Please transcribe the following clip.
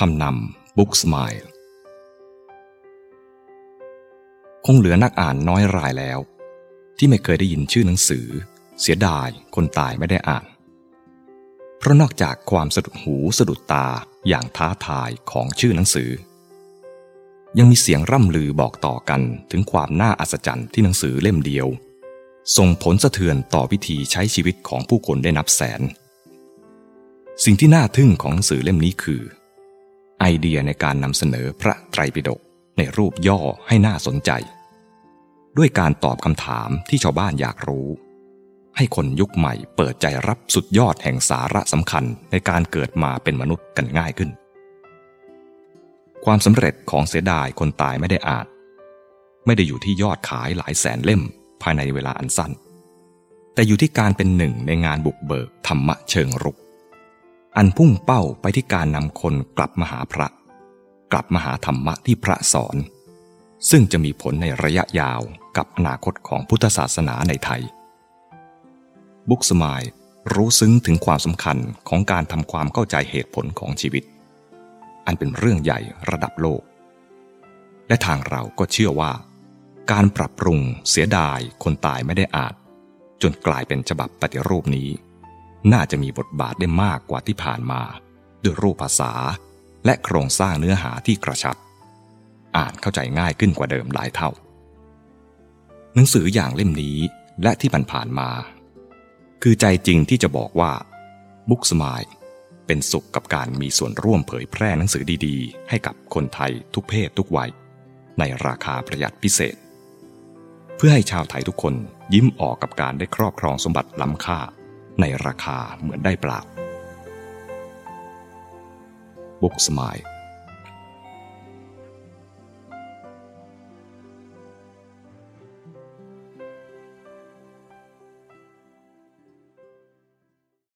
คำนำบุ๊กสมายคงเหลือนักอ่านน้อยรายแล้ว ที่ไม่เคยได้ยินชื่อหนังสือ เสียดายคนตายไม่ได้อ่าน เพราะนอกจากความสะดุดหูสะดุดตาอย่างท้าทายของชื่อหนังสือ ยังมีเสียงร่ำลือบอกต่อกันถึงความน่าอัศจรรย์ที่หนังสือเล่มเดียว ส่งผลสะเทือนต่อวิธีใช้ชีวิตของผู้คนได้นับแสน สิ่งที่น่าทึ่งของหนังสือเล่มนี้คือ ไอเดียในการนำเสนอพระไตรปิฎกในรูปย่อให้น่าสนใจ ด้วยการตอบคำถามที่ชาวบ้านอยากรู้ ให้คนยุคใหม่เปิดใจรับสุดยอดแห่งสาระสำคัญในการเกิดมาเป็นมนุษย์กันง่ายขึ้น ความสำเร็จของเสียดายคนตายไม่ได้อานไม่ได้อยู่ที่ยอดขายหลายแสนเล่มภายในเวลาอันสั้น แต่อยู่ที่การเป็นหนึ่งในงานบุกเบิกธรรมะเชิงรุก อันพุ่งเป้าไปที่การนำคนกลับมาหาพระ กลับมาหาธรรมะที่พระสอน ซึ่งจะมีผลในระยะยาวกับอนาคตของพุทธศาสนาในไทย บุ๊กสมายรู้ซึ้งถึงความสำคัญของการทำความเข้าใจเหตุผลของชีวิต อันเป็นเรื่องใหญ่ระดับโลก และทางเราก็เชื่อว่า การปรับปรุงเสียดายคนตายไม่ได้อาจ จนกลายเป็นฉบับปฏิรูปนี้ น่าจะมีบทบาทได้มากกว่าที่ผ่านมา ด้วยรูปภาษา และโครงสร้างเนื้อหาที่กระชับ อ่านเข้าใจง่ายขึ้นกว่าเดิมหลายเท่า หนังสืออย่างเล่มนี้และที่ผ่านๆมา คือใจจริงที่จะบอกว่าบุ๊กสมายเป็นสุขกับการมีส่วนร่วมเผยแพร่หนังสือดีๆ ให้กับคนไทยทุกเพศทุกวัย ในราคาประหยัดพิเศษ เพื่อให้ชาวไทยทุกคนยิ้มออกกับการได้ครอบครองสมบัติล้ำค่า ในราคาเหมือนได้เปล่าบุกสมัย